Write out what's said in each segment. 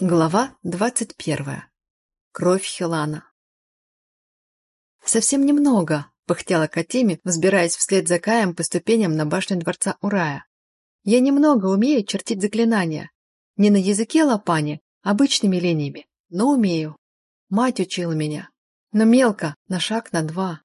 Глава двадцать первая. Кровь Хилана. «Совсем немного», — пыхтела Катими, взбираясь вслед за Каем по ступеням на башню дворца Урая. «Я немного умею чертить заклинания. Не на языке лопани, обычными линиями, но умею. Мать учила меня. Но мелко, на шаг, на два.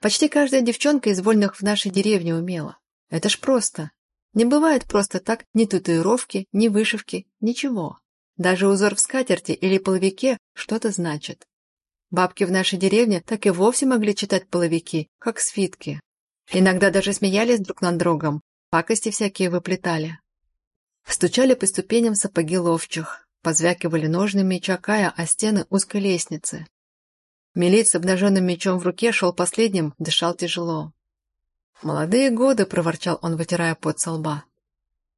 Почти каждая девчонка из вольных в нашей деревне умела. Это ж просто. Не бывает просто так ни татуировки, ни вышивки, ничего. Даже узор в скатерти или половике что-то значит. Бабки в нашей деревне так и вовсе могли читать половики, как свитки. Иногда даже смеялись друг над другом, пакости всякие выплетали. Стучали по ступеням сапоги ловчих, позвякивали ножными меча Кая о стены узкой лестницы. Милит с обнаженным мечом в руке шел последним, дышал тяжело. «Молодые годы», — проворчал он, вытирая пот со лба.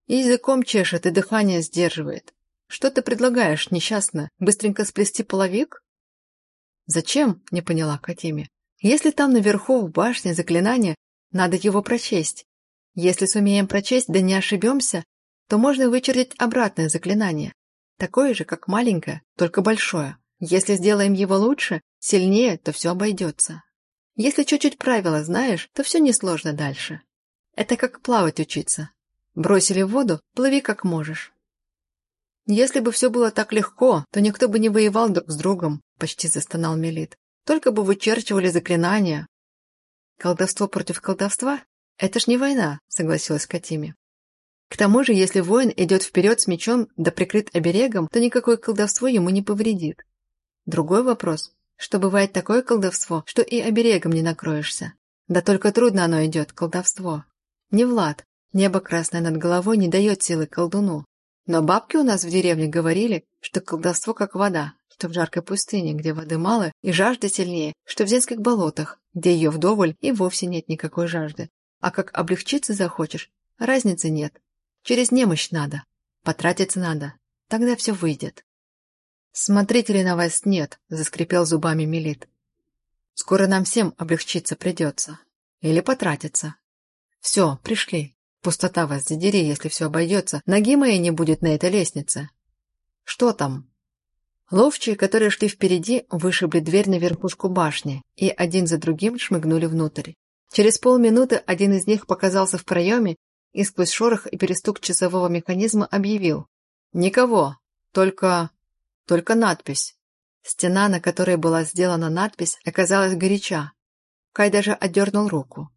«Языком чешет и дыхание сдерживает. Что ты предлагаешь, несчастно? Быстренько сплести половик? Зачем? Не поняла Катиме. Если там наверху в башне заклинание, надо его прочесть. Если сумеем прочесть, да не ошибемся, то можно вычертить обратное заклинание. Такое же, как маленькое, только большое. Если сделаем его лучше, сильнее, то все обойдется. Если чуть-чуть правила знаешь, то все несложно дальше. Это как плавать учиться. Бросили в воду, плыви как можешь. «Если бы все было так легко, то никто бы не воевал друг с другом», — почти застонал Мелит. «Только бы вычерчивали заклинания». «Колдовство против колдовства? Это ж не война», — согласилась Катими. «К тому же, если воин идет вперед с мечом да прикрыт оберегом, то никакое колдовство ему не повредит. Другой вопрос, что бывает такое колдовство, что и оберегом не накроешься. Да только трудно оно идет, колдовство. Не Влад, небо красное над головой не дает силы колдуну. Но бабки у нас в деревне говорили, что колдовство как вода, что в жаркой пустыне, где воды мало и жажда сильнее, что в земских болотах, где ее вдоволь и вовсе нет никакой жажды. А как облегчиться захочешь, разницы нет. Через немощь надо, потратиться надо, тогда все выйдет. «Смотрителей на вас нет», — заскрипел зубами Мелит. «Скоро нам всем облегчиться придется. Или потратиться. Все, пришли. Пустота вас задери, если все обойдется. Ноги моей не будет на этой лестнице. Что там? Ловчие, которые шли впереди, вышибли дверь на верхушку башни и один за другим шмыгнули внутрь. Через полминуты один из них показался в проеме и сквозь шорох и перестук часового механизма объявил. «Никого, только... только надпись». Стена, на которой была сделана надпись, оказалась горяча. Кай даже отдернул руку.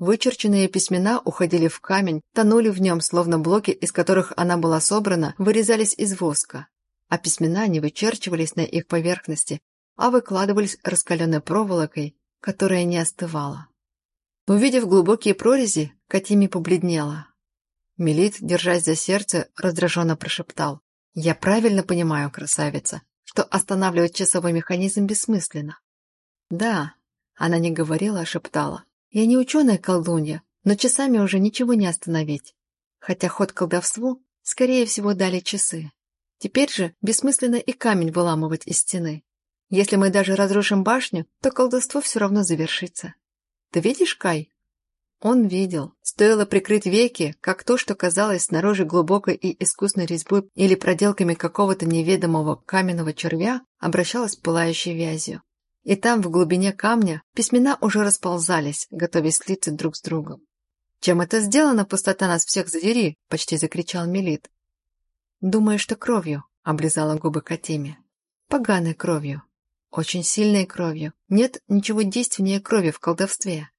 Вычерченные письмена уходили в камень, тонули в нем, словно блоки, из которых она была собрана, вырезались из воска. А письмена не вычерчивались на их поверхности, а выкладывались раскаленной проволокой, которая не остывала. Увидев глубокие прорези, Катими побледнела. Мелит, держась за сердце, раздраженно прошептал. «Я правильно понимаю, красавица, что останавливать часовой механизм бессмысленно?» «Да», — она не говорила, а шептала. Я не ученая-колдунья, но часами уже ничего не остановить. Хотя ход колдовству, скорее всего, дали часы. Теперь же бессмысленно и камень выламывать из стены. Если мы даже разрушим башню, то колдовство все равно завершится. Ты видишь, Кай? Он видел. Стоило прикрыть веки, как то, что казалось снаружи глубокой и искусной резьбой или проделками какого-то неведомого каменного червя, обращалось пылающей вязью. И там, в глубине камня, письмена уже расползались, готовясь слиться друг с другом. «Чем это сделано, пустота нас всех задери!» — почти закричал Мелит. «Думаю, что кровью», — облизала губы Катиме. «Поганой кровью. Очень сильной кровью. Нет ничего действеннее крови в колдовстве.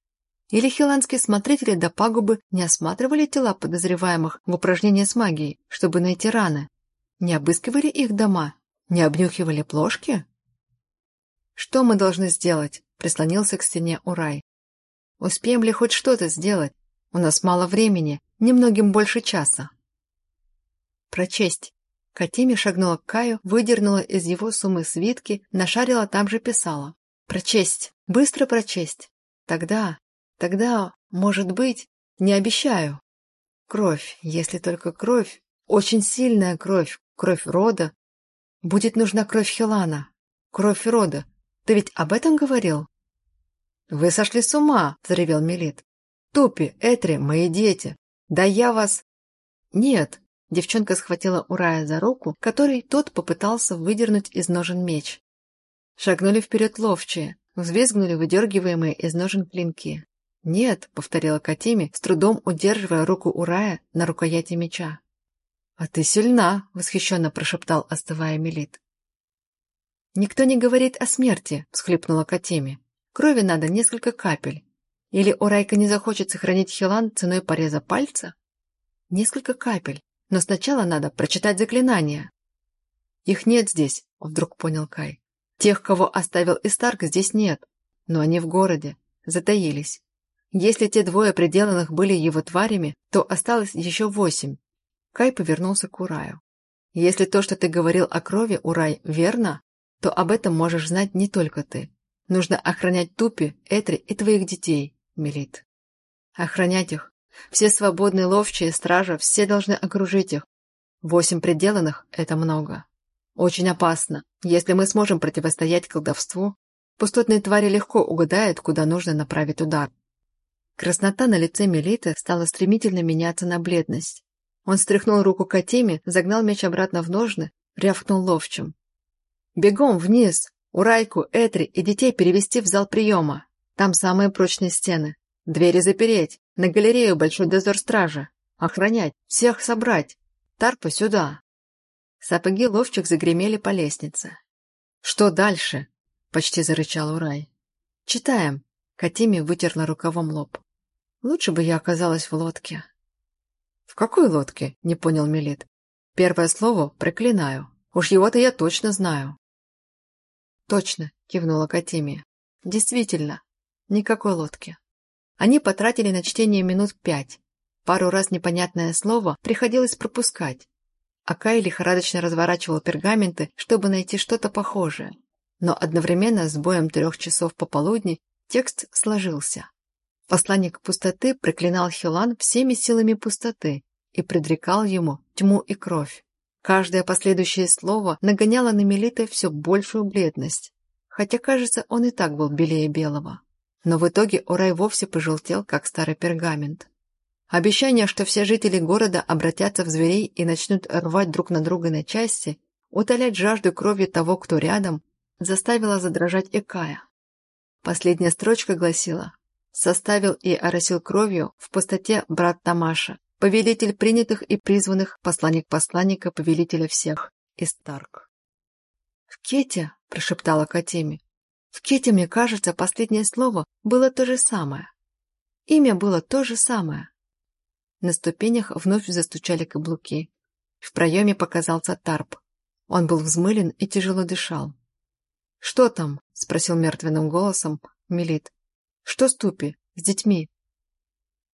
Или хиланские смотрители до пагубы не осматривали тела подозреваемых в упражнении с магией, чтобы найти раны? Не обыскивали их дома? Не обнюхивали плошки?» «Что мы должны сделать?» — прислонился к стене Урай. «Успеем ли хоть что-то сделать? У нас мало времени, немногим больше часа». «Прочесть». Катиме шагнула к Каю, выдернула из его суммы свитки, нашарила, там же писала. «Прочесть! Быстро прочесть! Тогда, тогда, может быть, не обещаю. Кровь, если только кровь, очень сильная кровь, кровь рода. Будет нужна кровь Хелана, кровь рода, ты ведь об этом говорил?» «Вы сошли с ума!» – взревел Мелит. «Тупи, Этри, мои дети! Да я вас...» «Нет!» – Девчонка схватила Урая за руку, которой тот попытался выдернуть из ножен меч. Шагнули вперед ловчие, взвизгнули выдергиваемые из ножен клинки. «Нет», — повторила Катими, с трудом удерживая руку Урая на рукояти меча. «А ты сильна!» — восхищенно прошептал, остывая Мелит. «Никто не говорит о смерти», — всхлипнула Катеми. «Крови надо несколько капель. Или Урайка не захочет сохранить Хилан ценой пореза пальца?» «Несколько капель. Но сначала надо прочитать заклинания». «Их нет здесь», — вдруг понял Кай. «Тех, кого оставил Истарк, здесь нет. Но они в городе. Затаились. Если те двое приделанных были его тварями, то осталось еще восемь. Кай повернулся к Ураю. «Если то, что ты говорил о крови, Урай, верно, то об этом можешь знать не только ты. Нужно охранять Тупи, Этри и твоих детей, Мелит. Охранять их. Все свободные ловчие, стража, все должны окружить их. Восемь приделанных – это много. Очень опасно. Если мы сможем противостоять колдовству, пустотные твари легко угадают, куда нужно направить удар. Краснота на лице Мелиты стала стремительно меняться на бледность. Он стряхнул руку Катиме, загнал меч обратно в ножны, рявкнул ловчим. «Бегом вниз! Урайку, Этри и детей перевести в зал приема. Там самые прочные стены. Двери запереть. На галерею большой дозор стражи. Охранять. Всех собрать. Тарпа сюда!» Сапоги ловчих загремели по лестнице. «Что дальше?» — почти зарычал Урай. «Читаем». Катими вытерла рукавом лоб. «Лучше бы я оказалась в лодке». «В какой лодке?» — не понял Мелит. «Первое слово — проклинаю. Уж его-то я точно знаю». «Точно», — кивнула Катемия. «Действительно, никакой лодки». Они потратили на чтение минут пять. Пару раз непонятное слово приходилось пропускать. А Кай лихорадочно разворачивал пергаменты, чтобы найти что-то похожее. Но одновременно с боем трех часов пополудни текст сложился. Посланник пустоты проклинал Хилан всеми силами пустоты и предрекал ему тьму и кровь. Каждое последующее слово нагоняло на Мелиты все большую бледность, хотя, кажется, он и так был белее белого. Но в итоге Орай вовсе пожелтел, как старый пергамент. Обещание, что все жители города обратятся в зверей и начнут рвать друг на друга на части, утолять жажду крови того, кто рядом, заставило задрожать Экая. Последняя строчка гласила составил и оросил кровью в пустоте брат Тамаша, повелитель принятых и призванных, посланник посланника, повелителя всех, Истарк. «В Кете», — прошептала Катеми, — «в Кете, мне кажется, последнее слово было то же самое. Имя было то же самое». На ступенях вновь застучали каблуки. В проеме показался Тарп. Он был взмылен и тяжело дышал. «Что там?» — спросил мертвенным голосом Мелит. Что с Тупи? С детьми?»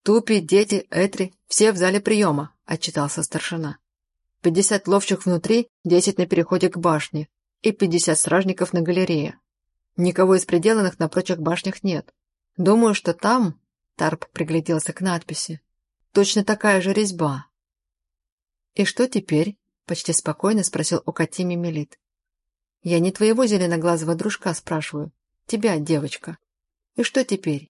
«Тупи, дети, Этри, все в зале приема», — отчитался старшина. «Пятьдесят ловчих внутри, десять на переходе к башне и пятьдесят стражников на галерее. Никого из приделанных на прочих башнях нет. Думаю, что там...» — Тарп пригляделся к надписи. «Точно такая же резьба». «И что теперь?» — почти спокойно спросил у Катими Мелит. «Я не твоего зеленоглазого дружка спрашиваю. Тебя, девочка». И что теперь?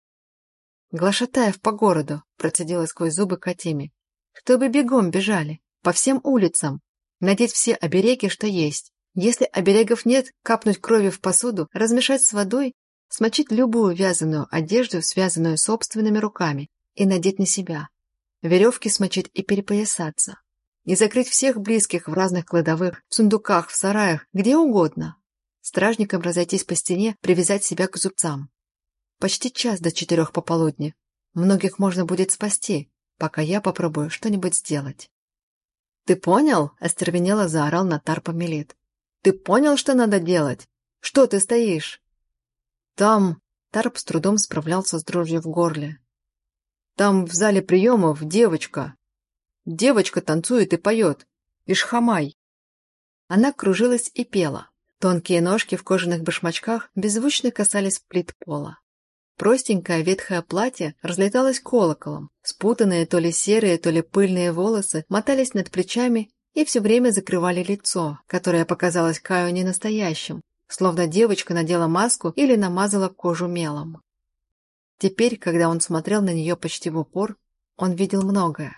Глашатаев по городу, процедила сквозь зубы Катими. Чтобы бегом бежали, по всем улицам, надеть все обереги, что есть. Если оберегов нет, капнуть крови в посуду, размешать с водой, смочить любую вязаную одежду, связанную собственными руками, и надеть на себя. Веревки смочить и перепоясаться. И закрыть всех близких в разных кладовых, в сундуках, в сараях, где угодно. Стражникам разойтись по стене, привязать себя к зубцам. Почти час до четырех пополудни. Многих можно будет спасти, пока я попробую что-нибудь сделать. «Ты понял?» – остервенело заорал на Тарпа Мелит. «Ты понял, что надо делать? Что ты стоишь?» «Там...» – Тарп с трудом справлялся с дрожью в горле. «Там в зале приемов девочка. Девочка танцует и поет. Ишхамай». Она кружилась и пела. Тонкие ножки в кожаных башмачках беззвучно касались плит пола. Простенькое ветхое платье разлеталось колоколом. Спутанные то ли серые, то ли пыльные волосы мотались над плечами и все время закрывали лицо, которое показалось Каю ненастоящим, словно девочка надела маску или намазала кожу мелом. Теперь, когда он смотрел на нее почти в упор, он видел многое.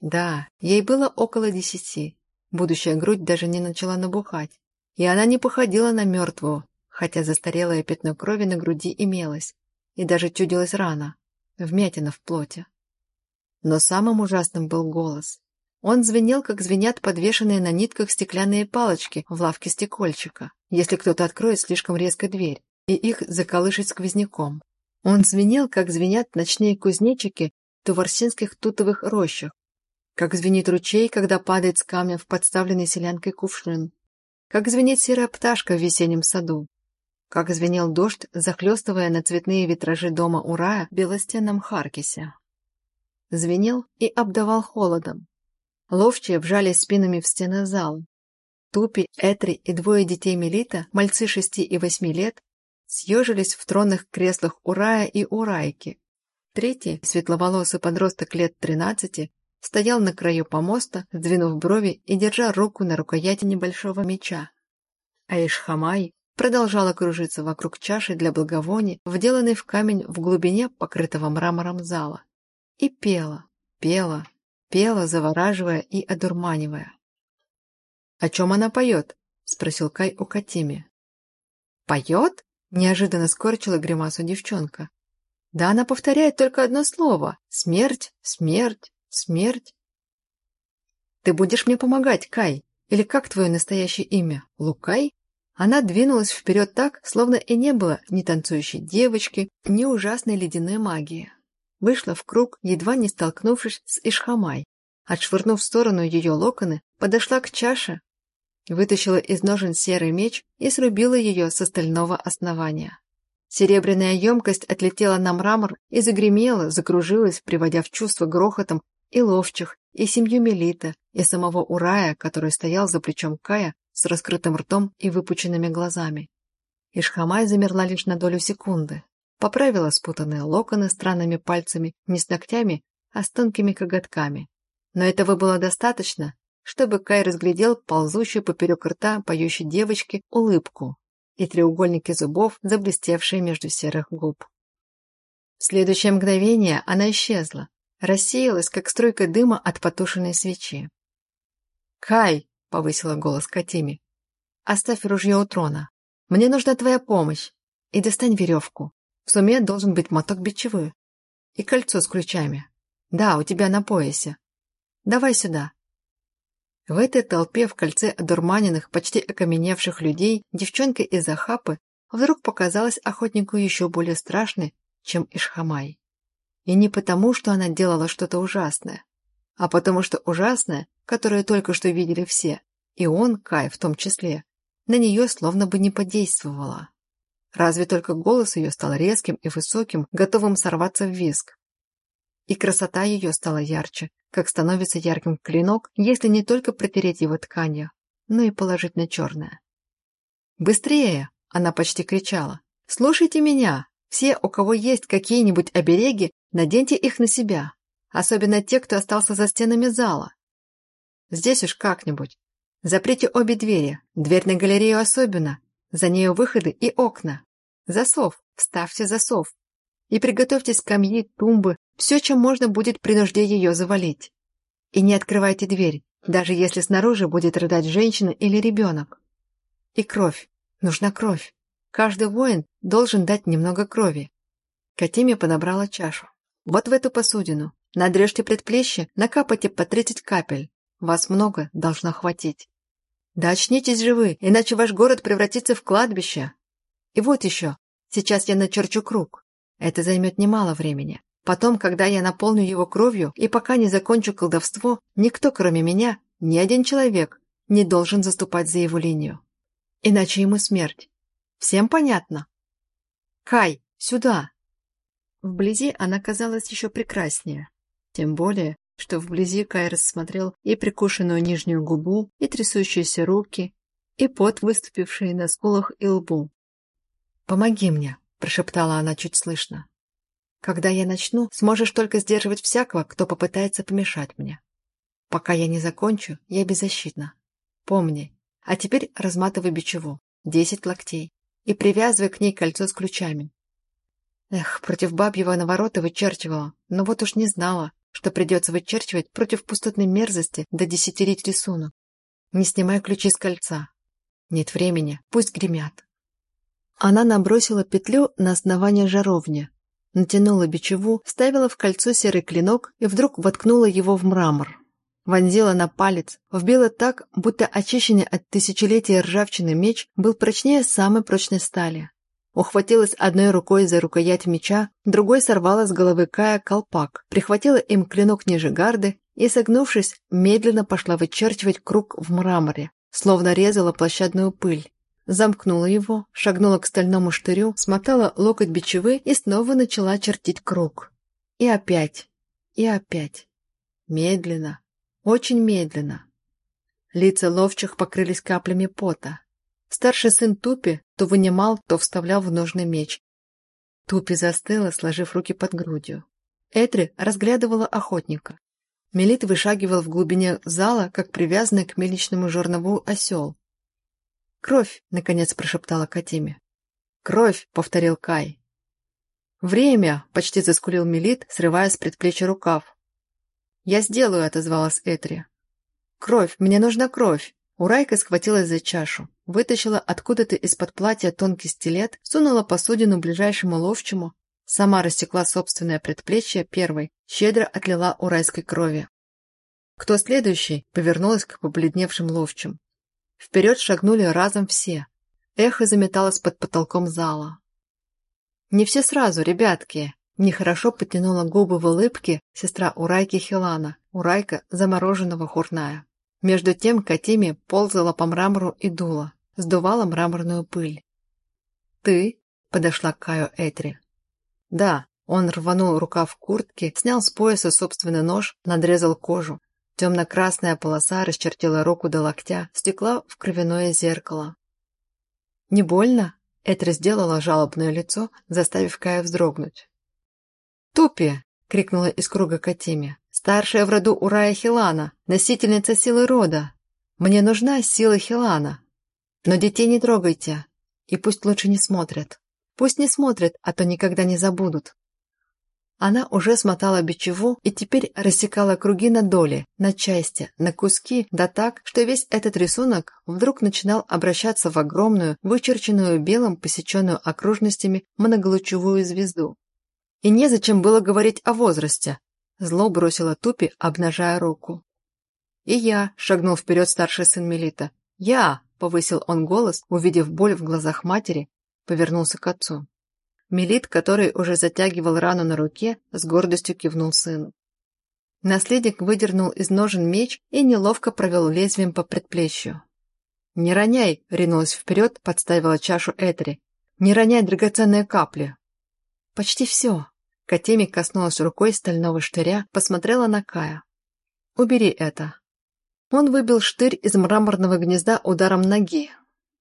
Да, ей было около десяти. Будущая грудь даже не начала набухать. И она не походила на мертвую, хотя застарелое пятно крови на груди имелось. И даже чудилась рана, вмятина в плоти. Но самым ужасным был голос. Он звенел, как звенят подвешенные на нитках стеклянные палочки в лавке стекольчика, если кто-то откроет слишком резко дверь, и их заколышет сквозняком. Он звенел, как звенят ночные кузнечики в туварсинских тутовых рощах, как звенит ручей, когда падает с камня в подставленный селянкой кувшин, как звенит серая пташка в весеннем саду, как звенел дождь, захлестывая на цветные витражи дома Урая в белостенном Харкисе. Звенел и обдавал холодом. Ловчие вжались спинами в стены зала. Тупи, Этри и двое детей Мелита, мальцы шести и восьми лет, съежились в тронных креслах Урая и Урайки. Третий, светловолосый подросток лет тринадцати, стоял на краю помоста, сдвинув брови и держа руку на рукояти небольшого меча. А Ишхамай продолжала кружиться вокруг чаши для благовоний, вделанной в камень в глубине покрытого мрамором зала. И пела, пела, пела, завораживая и одурманивая. «О чем она поет?» — спросил Кай у Катими. «Поет?» — неожиданно скорчила гримасу девчонка. «Да она повторяет только одно слово — смерть, смерть, Смерть? Ты будешь мне помогать, Кай? Или как твое настоящее имя? Лукай? Она двинулась вперед так, словно и не было ни танцующей девочки, ни ужасной ледяной магии. Вышла в круг, едва не столкнувшись с Ишхамай. Отшвырнув в сторону ее локоны, подошла к чаше, вытащила из ножен серый меч и срубила ее с остального основания. Серебряная емкость отлетела на мрамор и загремела, закружилась, приводя в чувство грохотом и ловчих, и семью Мелита, и самого Урая, который стоял за плечом Кая с раскрытым ртом и выпученными глазами. Ишхамай замерла лишь на долю секунды, поправила спутанные локоны странными пальцами, не с ногтями, а с тонкими коготками. Но этого было достаточно, чтобы Кай разглядел ползущую поперек рта поющей девочки улыбку и треугольники зубов, заблестевшие между серых губ. В следующее мгновение она исчезла, рассеялась, как струйка дыма от потушенной свечи. «Кай!» — повысила голос Катими. «Оставь ружье у трона. Мне нужна твоя помощь. И достань веревку. В суме должен быть моток бичевы. И кольцо с ключами. Да, у тебя на поясе. Давай сюда». В этой толпе в кольце одурманенных, почти окаменевших людей девчонка из Ахапы вдруг показалась охотнику еще более страшной, чем Ишхамай. И не потому, что она делала что-то ужасное, а потому что ужасное, которое только что видели все, и он, Кай в том числе, на нее словно бы не подействовало. Разве только голос ее стал резким и высоким, готовым сорваться в виск. И красота ее стала ярче, как становится ярким клинок, если не только протереть его тканью, но и положить на черное. «Быстрее!» — она почти кричала. «Слушайте меня! Все, у кого есть какие-нибудь обереги, Наденьте их на себя, особенно те, кто остался за стенами зала. Здесь уж как-нибудь. Заприте обе двери, дверь на галерею особенно, за нею выходы и окна. Засов, вставьте засов. И приготовьте скамьи, тумбы, все, чем можно будет при нужде ее завалить. И не открывайте дверь, даже если снаружи будет рыдать женщина или ребенок. И кровь. Нужна кровь. Каждый воин должен дать немного крови. Катиме подобрала чашу. Вот в эту посудину. Надрежьте предплечье, накапайте по 30 капель. Вас много, должно хватить. Да очнитесь же вы, иначе ваш город превратится в кладбище. И вот еще. Сейчас я начерчу круг. Это займет немало времени. Потом, когда я наполню его кровью и пока не закончу колдовство, никто, кроме меня, ни один человек, не должен заступать за его линию. Иначе ему смерть. Всем понятно? Кай, сюда! Вблизи она казалась еще прекраснее. Тем более, что вблизи Кай рассмотрел и прикушенную нижнюю губу, и трясущиеся руки, и пот, выступивший на скулах и лбу. «Помоги мне», — прошептала она чуть слышно. «Когда я начну, сможешь только сдерживать всякого, кто попытается помешать мне. Пока я не закончу, я беззащитна. Помни. А теперь разматывай бичеву, десять локтей, и привязывай к ней кольцо с ключами. Эх, против бабьего наворота вычерчивала, но вот уж не знала, что придется вычерчивать против пустотной мерзости до десятилеть рисунок. Не снимая ключи с кольца. Нет времени, пусть гремят. Она набросила петлю на основание жаровни, натянула бичеву, вставила в кольцо серый клинок и вдруг воткнула его в мрамор. Вонзила на палец, вбила так, будто очищенный от тысячелетия ржавчины меч был прочнее самой прочной стали. Ухватилась одной рукой за рукоять меча, другой сорвала с головы Кая колпак, прихватила им клинок ниже гарды и, согнувшись, медленно пошла вычерчивать круг в мраморе, словно резала площадную пыль. Замкнула его, шагнула к стальному штырю, смотала локоть бичевы и снова начала чертить круг. И опять, и опять. Медленно, очень медленно. Лица ловчих покрылись каплями пота. Старший сын Тупи то вынимал, то вставлял в ножный меч. Тупи застыла, сложив руки под грудью. Этри разглядывала охотника. Мелит вышагивал в глубине зала, как привязанный к мельничному жернову осел. «Кровь!» — наконец прошептала Катиме. «Кровь!» — повторил Кай. «Время!» — почти заскулил Мелит, срывая с предплечья рукав. «Я сделаю!» — отозвалась Этри. «Кровь! Мне нужна кровь!» Урайка схватилась за чашу, вытащила откуда-то из-под платья тонкий стилет, сунула посудину ближайшему ловчему, сама растекла собственное предплечье первой, щедро отлила урайской крови. «Кто следующий?» — повернулась к побледневшим ловчим. Вперед шагнули разом все. Эхо заметалось под потолком зала. «Не все сразу, ребятки!» Нехорошо потянула губы в улыбке сестра Урайки Хилана, Урайка замороженного хурная. Между тем Катиме ползала по мрамору и дула, сдувала мраморную пыль. «Ты?» — подошла к Каю Этри. «Да». Он рванул рукав куртки, снял с пояса собственный нож, надрезал кожу. Темно-красная полоса расчертила руку до локтя, стекла в кровяное зеркало. «Не больно?» — Этри сделала жалобное лицо, заставив Кая вздрогнуть. «Тупи!» — крикнула из круга Катиме. Старшая в роду Урая Хилана, носительница силы рода. Мне нужна сила Хилана. Но детей не трогайте. И пусть лучше не смотрят. Пусть не смотрят, а то никогда не забудут. Она уже смотала бичеву и теперь рассекала круги на доли, на части, на куски, да так, что весь этот рисунок вдруг начинал обращаться в огромную, вычерченную белым, посеченную окружностями многолучевую звезду. И незачем было говорить о возрасте, Зло бросила Тупи, обнажая руку. «И я», — шагнул вперед старший сын Мелита. «Я», — повысил он голос, увидев боль в глазах матери, повернулся к отцу. Мелит, который уже затягивал рану на руке, с гордостью кивнул сыну. Наследник выдернул из ножен меч и неловко провел лезвием по предплечью. «Не роняй!» — ринулась вперед, подставила чашу Этери. «Не роняй драгоценные капли!» «Почти все!» Катеми коснулась рукой стального штыря, посмотрела на Кая. «Убери это». Он выбил штырь из мраморного гнезда ударом ноги,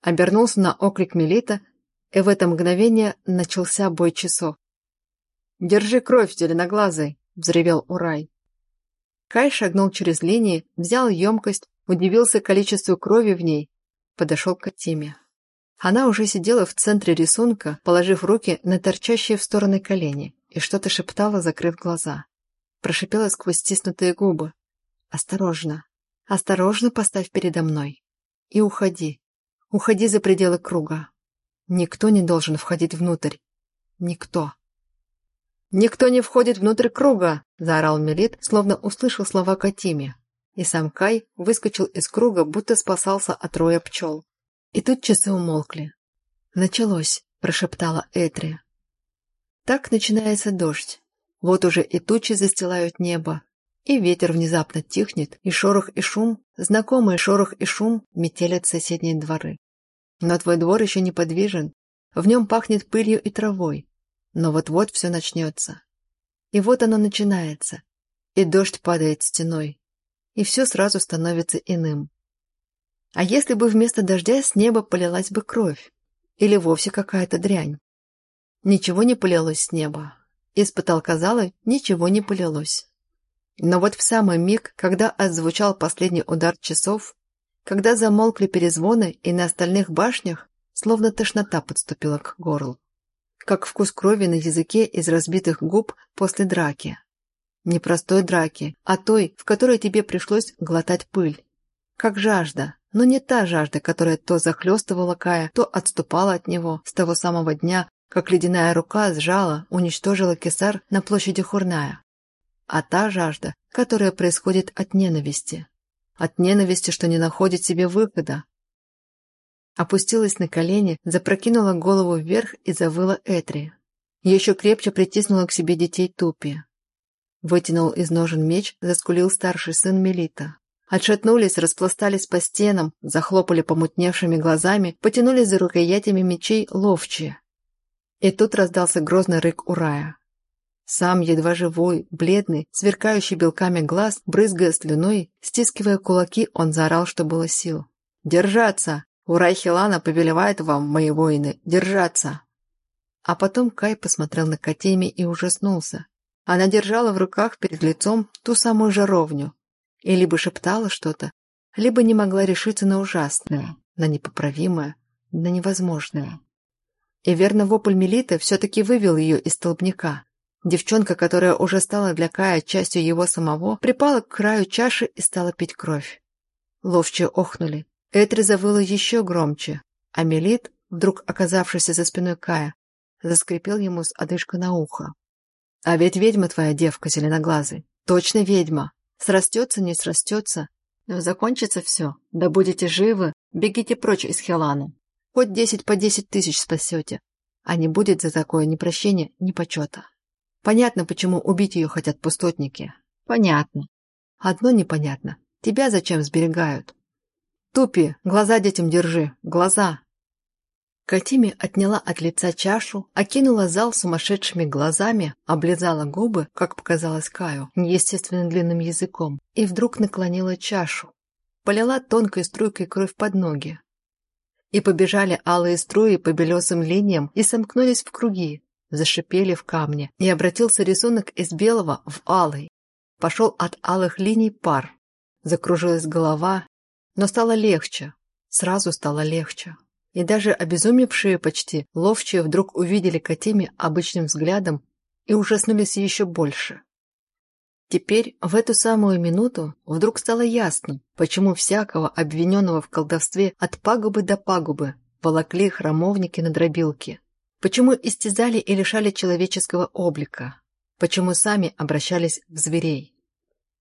обернулся на окрик Мелита, и в это мгновение начался бой часов. «Держи кровь, зеленоглазый!» — взревел Урай. Кай шагнул через линии, взял емкость, удивился количеству крови в ней, подошел к Катиме. Она уже сидела в центре рисунка, положив руки на торчащие в стороны колени и что-то шептала, закрыв глаза. Прошипела сквозь стиснутые губы. «Осторожно! Осторожно поставь передо мной! И уходи! Уходи за пределы круга! Никто не должен входить внутрь! Никто!» «Никто не входит внутрь круга!» – заорал Мелит, словно услышал слова Катиме. И сам Кай выскочил из круга, будто спасался от роя пчел. И тут часы умолкли. «Началось!» – прошептала Этри. Так начинается дождь. Вот уже и тучи застилают небо, и ветер внезапно тихнет, и шорох и шум, знакомый шорох и шум метелят соседние дворы. Но твой двор еще неподвижен, в нем пахнет пылью и травой, но вот-вот все начнется. И вот оно начинается, и дождь падает стеной, и все сразу становится иным. А если бы вместо дождя с неба полилась бы кровь? Или вовсе какая-то дрянь? Ничего не полилось с неба. Из потолка зала ничего не полилось. Но вот в самый миг, когда отзвучал последний удар часов, когда замолкли перезвоны и на остальных башнях, словно тошнота подступила к горлу. Как вкус крови на языке из разбитых губ после драки. Не простой драки, а той, в которой тебе пришлось глотать пыль. Как жажда, но не та жажда, которая то захлестывала Кая, то отступала от него с того самого дня, как ледяная рука сжала, уничтожила кесар на площади Хурная. А та жажда, которая происходит от ненависти. От ненависти, что не находит себе выхода. Опустилась на колени, запрокинула голову вверх и завыла Этри. Еще крепче притиснула к себе детей Тупи. Вытянул из ножен меч, заскулил старший сын Мелита. Отшатнулись, распластались по стенам, захлопали помутневшими глазами, потянулись за рукоятями мечей ловчие. И тут раздался грозный рык Урая. Сам, едва живой, бледный, сверкающий белками глаз, брызгая слюной, стискивая кулаки, он заорал, что было сил. «Держаться! Урай Хилана повелевает вам, мои воины, держаться!» А потом Кай посмотрел на Катеми и ужаснулся. Она держала в руках перед лицом ту самую жаровню и либо шептала что-то, либо не могла решиться на ужасное, на непоправимое, на невозможное. И верно вопль Мелиты все-таки вывел ее из столбняка. Девчонка, которая уже стала для Кая частью его самого, припала к краю чаши и стала пить кровь. Ловчие охнули. Этри завыла еще громче, а Мелит, вдруг оказавшийся за спиной Кая, заскрипел ему с одышкой на ухо. А ведь ведьма твоя девка зеленоглазый. Точно ведьма. Срастется, не срастется. Но закончится все. Да будете живы, бегите прочь из Хелана. Хоть десять по десять тысяч спасете. А не будет за такое ни прощения, ни почета. Понятно, почему убить ее хотят пустотники. Понятно. Одно непонятно. Тебя зачем сберегают? Тупи, глаза детям держи. Глаза. Катими отняла от лица чашу, окинула зал сумасшедшими глазами, облизала губы, как показалось Каю, неестественно длинным языком, и вдруг наклонила чашу. Полила тонкой струйкой кровь под ноги. И побежали алые струи по белесым линиям и сомкнулись в круги, зашипели в камне, и обратился рисунок из белого в алый. Пошел от алых линий пар. Закружилась голова, но стало легче, сразу стало легче. И даже обезумевшие почти ловчие вдруг увидели Катиме обычным взглядом и ужаснулись еще больше. Теперь, в эту самую минуту, вдруг стало ясно, почему всякого обвиненного в колдовстве от пагубы до пагубы волокли храмовники на дробилке, почему истязали и лишали человеческого облика, почему сами обращались в зверей.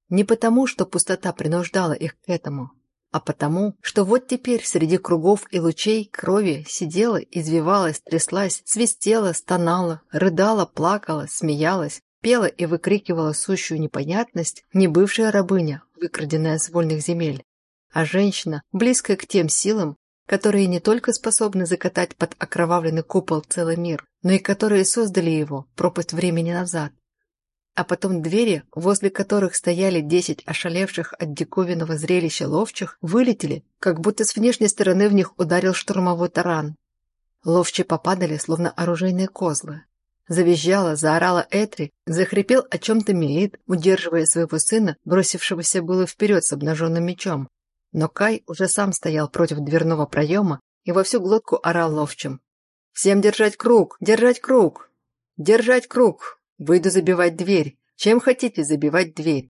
Не потому, что пустота принуждала их к этому, а потому, что вот теперь среди кругов и лучей крови сидела, извивалась, тряслась, свистела, стонала, рыдала, плакала, смеялась, пела и выкрикивала сущую непонятность не бывшая рабыня, выкраденная с вольных земель, а женщина, близкая к тем силам, которые не только способны закатать под окровавленный купол целый мир, но и которые создали его пропасть времени назад, а потом двери, возле которых стояли десять ошалевших от диковинного зрелища ловчих, вылетели, как будто с внешней стороны в них ударил штурмовой таран. Ловчие попадали, словно оружейные козлы. Завизжала, заорала Этри, захрипел о чем-то Мелит, удерживая своего сына, бросившегося было вперед с обнаженным мечом. Но Кай уже сам стоял против дверного проема и во всю глотку орал ловчим. «Всем держать круг! Держать круг! Держать круг! Выйду забивать дверь. Чем хотите забивать дверь?»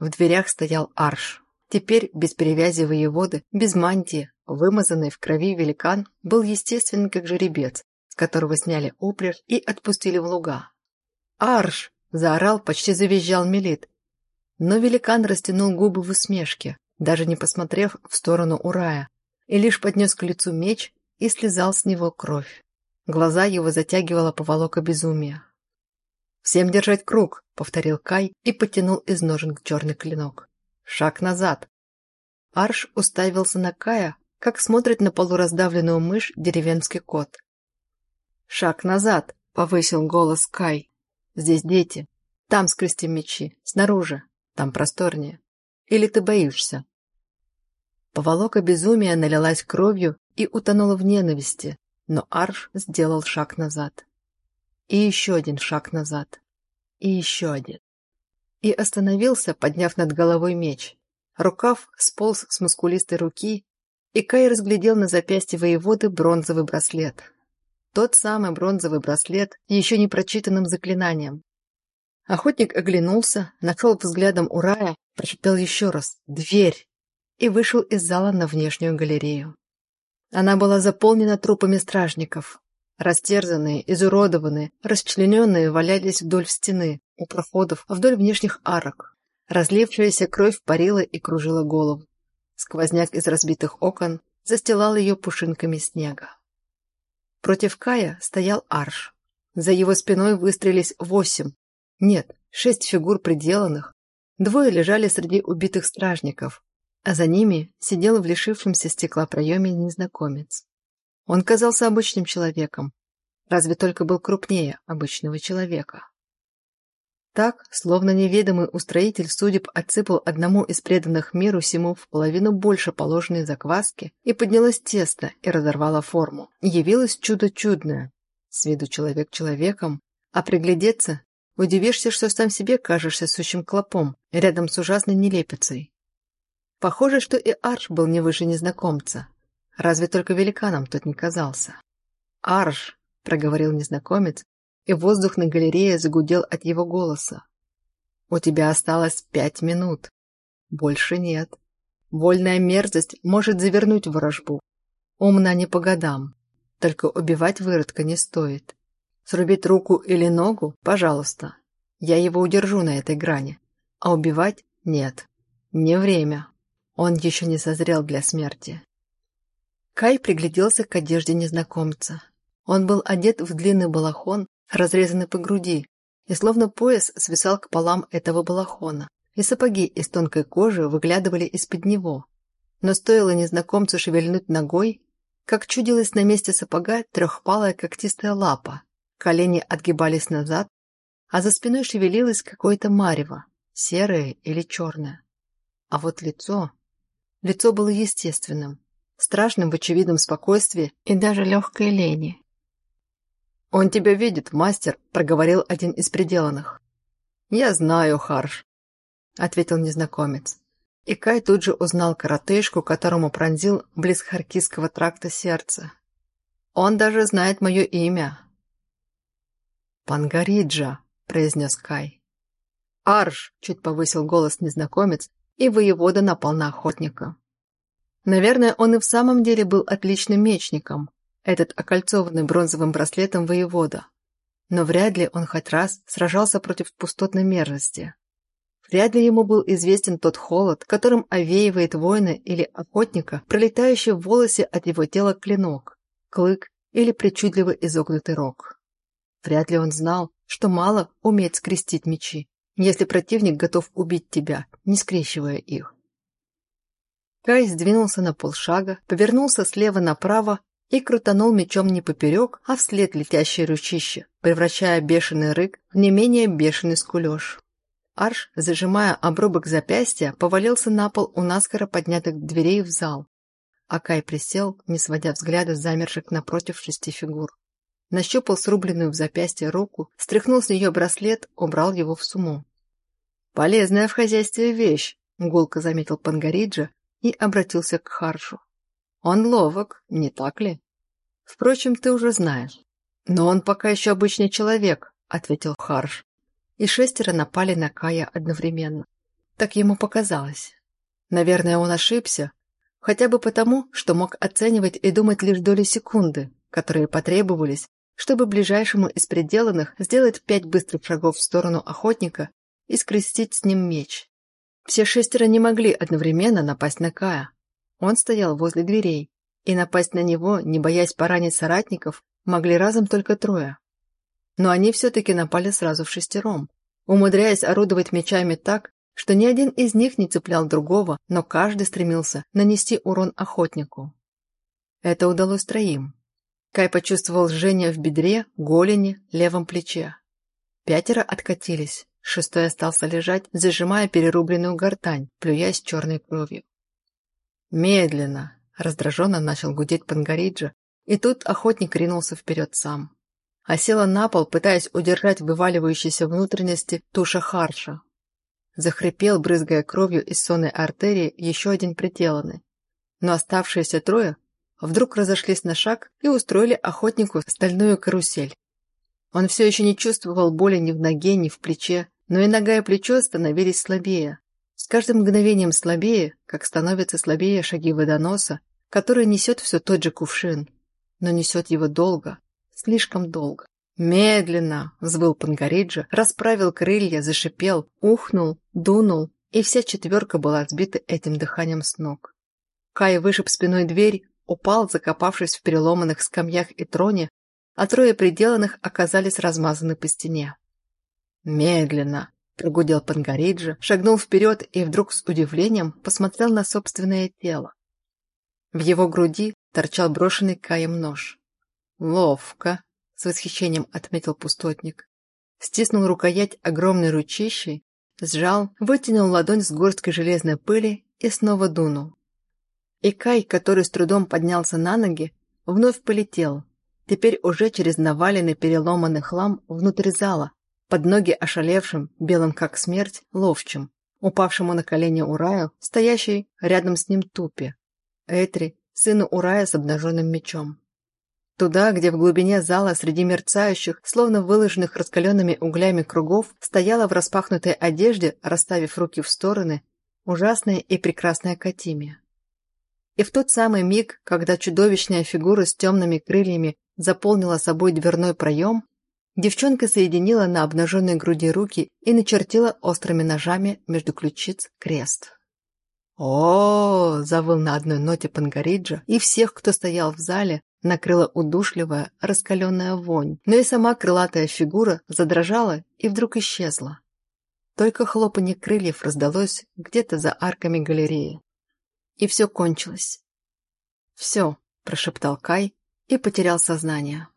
В дверях стоял Арш. Теперь без перевязи воеводы, без мантии, вымазанный в крови великан, был естествен как жеребец, которого сняли упряжь и отпустили в луга. «Арш!» – заорал, почти завизжал Мелит. Но великан растянул губы в усмешке, даже не посмотрев в сторону Урая, и лишь поднес к лицу меч и слезал с него кровь. Глаза его затягивала поволока безумия. «Всем держать круг!» — повторил Кай и потянул из ножен черный клинок. «Шаг назад!» Арш уставился на Кая, как смотрит на полураздавленную мышь деревенский кот. «Шаг назад!» — повысил голос Кай. «Здесь дети. Там скрестим мечи. Снаружи. Там просторнее. Или ты боишься?» Поволока безумия налилась кровью и утонула в ненависти, но Арш сделал шаг назад. И еще один шаг назад. И еще один. И остановился, подняв над головой меч. Рукав сполз с мускулистой руки, и Кай разглядел на запястье воеводы бронзовый браслет. Тот самый бронзовый браслет, еще не прочитанным заклинанием. Охотник оглянулся, нашел взглядом Урая, прошептал еще раз «Дверь!» и вышел из зала на внешнюю галерею. Она была заполнена трупами стражников. Растерзанные, изуродованные, расчлененные валялись вдоль стены, у проходов, вдоль внешних арок. Разлившаяся кровь парила и кружила голову. Сквозняк из разбитых окон застилал ее пушинками снега. Против Кая стоял Арш. За его спиной выстрелились восемь, нет, шесть фигур приделанных. Двое лежали среди убитых стражников, а за ними сидел в лишившемся стекла проеме незнакомец. Он казался обычным человеком, разве только был крупнее обычного человека. Так, словно неведомый устроитель судеб отсыпал одному из преданных миру всему в половину больше положенной закваски, и поднялось тесто и разорвало форму. Явилось чудо чудное. С виду человек человеком, а приглядеться удивишься, что сам себе кажешься сущим клопом, рядом с ужасной нелепицей. Похоже, что и Арш был не выше незнакомца. Разве только великаном тот не казался. «Арш!» — проговорил незнакомец, и воздух на галерее загудел от его голоса. «У тебя осталось пять минут. Больше нет. Вольная мерзость может завернуть ворожбу. Умна не по годам. Только убивать выродка не стоит. Срубить руку или ногу – пожалуйста. Я его удержу на этой грани. А убивать – нет. Не время. Он еще не созрел для смерти. Кай пригляделся к одежде незнакомца. Он был одет в длинный балахон, разрезанный по груди, и словно пояс свисал к полам этого балахона, и сапоги из тонкой кожи выглядывали из-под него. Но стоило незнакомцу шевельнуть ногой, как чудилась на месте сапога трехпалая когтистая лапа. Колени отгибались назад, а за спиной шевелилось какое-то марево, серое или черное. А вот лицо... Лицо было естественным, страшным в очевидном спокойствии и даже легкой лени. «Он тебя видит, мастер», — проговорил один из пределанных. «Я знаю, Харш», — ответил незнакомец. И Кай тут же узнал коротышку, которому пронзил близ Харкисского тракта сердце. «Он даже знает мое имя». «Пангариджа», — произнес Кай. «Арш!» — чуть повысил голос незнакомец, и воевода напал на охотника. Наверное, он и в самом деле был отличным мечником, этот окольцованный бронзовым браслетом воевода. Но вряд ли он хоть раз сражался против пустотной мерзости. Вряд ли ему был известен тот холод, которым овеивает воина или охотника, пролетающий в волосе от его тела клинок, клык или причудливо изогнутый рог. Вряд ли он знал, что мало уметь скрестить мечи, если противник готов убить тебя, не скрещивая их. Кай сдвинулся на полшага, повернулся слева направо и крутанул мечом не поперек, а вслед летящее ручище, превращая бешеный рык в не менее бешеный скулеж. Арш, зажимая обрубок запястья, повалился на пол у наскоро поднятых дверей в зал. А Кай присел, не сводя взгляда замерших напротив шести фигур. Нащупал срубленную в запястье руку, стряхнул с нее браслет, убрал его в сумму. «Полезная в хозяйстве вещь», — гулко заметил Пангариджа и обратился к Харшу. Он ловок, не так ли? Впрочем, ты уже знаешь. Но он пока еще обычный человек, ответил Харш. И шестеро напали на Кая одновременно. Так ему показалось. Наверное, он ошибся, хотя бы потому, что мог оценивать и думать лишь доли секунды, которые потребовались, чтобы ближайшему из пределанных сделать пять быстрых шагов в сторону охотника и скрестить с ним меч. Все шестеро не могли одновременно напасть на Кая. Он стоял возле дверей, и напасть на него, не боясь поранить соратников, могли разом только трое. Но они все-таки напали сразу в шестером, умудряясь орудовать мечами так, что ни один из них не цеплял другого, но каждый стремился нанести урон охотнику. Это удалось троим. Кай почувствовал жжение в бедре, голени, левом плече. Пятеро откатились, шестой остался лежать, зажимая перерубленную гортань, плюясь черной кровью. «Медленно!» – раздраженно начал гудеть Пангариджа, и тут охотник ринулся вперед сам. А села на пол, пытаясь удержать вываливающиеся внутренности туша харша. Захрипел, брызгая кровью из сонной артерии, еще один приделанный. Но оставшиеся трое вдруг разошлись на шаг и устроили охотнику стальную карусель. Он все еще не чувствовал боли ни в ноге, ни в плече, но и нога и плечо становились слабее. С каждым мгновением слабее, как становятся слабее шаги водоноса, который несет все тот же кувшин, но несет его долго, слишком долго. Медленно, взвыл Пангариджа, расправил крылья, зашипел, ухнул, дунул, и вся четверка была сбита этим дыханием с ног. Кай вышиб спиной дверь, упал, закопавшись в переломанных скамьях и троне, а трое приделанных оказались размазаны по стене. «Медленно!» – прогудел Пангариджа, шагнул вперед и вдруг с удивлением посмотрел на собственное тело. В его груди торчал брошенный Каем нож. «Ловко!» – с восхищением отметил пустотник. Стиснул рукоять огромной ручищей, сжал, вытянул ладонь с горсткой железной пыли и снова дунул. И Кай, который с трудом поднялся на ноги, вновь полетел, теперь уже через наваленный переломанный хлам внутрь зала, под ноги ошалевшим, белым как смерть, ловчим, упавшему на колени Ураю, стоящей рядом с ним тупе. Этри, сыну Урая с обнаженным мечом. Туда, где в глубине зала среди мерцающих, словно выложенных раскаленными углями кругов, стояла в распахнутой одежде, расставив руки в стороны, ужасная и прекрасная Катимия. И в тот самый миг, когда чудовищная фигура с темными крыльями заполнила собой дверной проем, девчонка соединила на обнаженной груди руки и начертила острыми ножами между ключиц крест. о, завыл на одной ноте Пангариджа, и всех, кто стоял в зале, накрыла удушливая, раскаленная вонь, но и сама крылатая фигура задрожала и вдруг исчезла. Только хлопанье крыльев раздалось где-то за арками галереи. И все кончилось. «Все», – прошептал Кай и потерял сознание.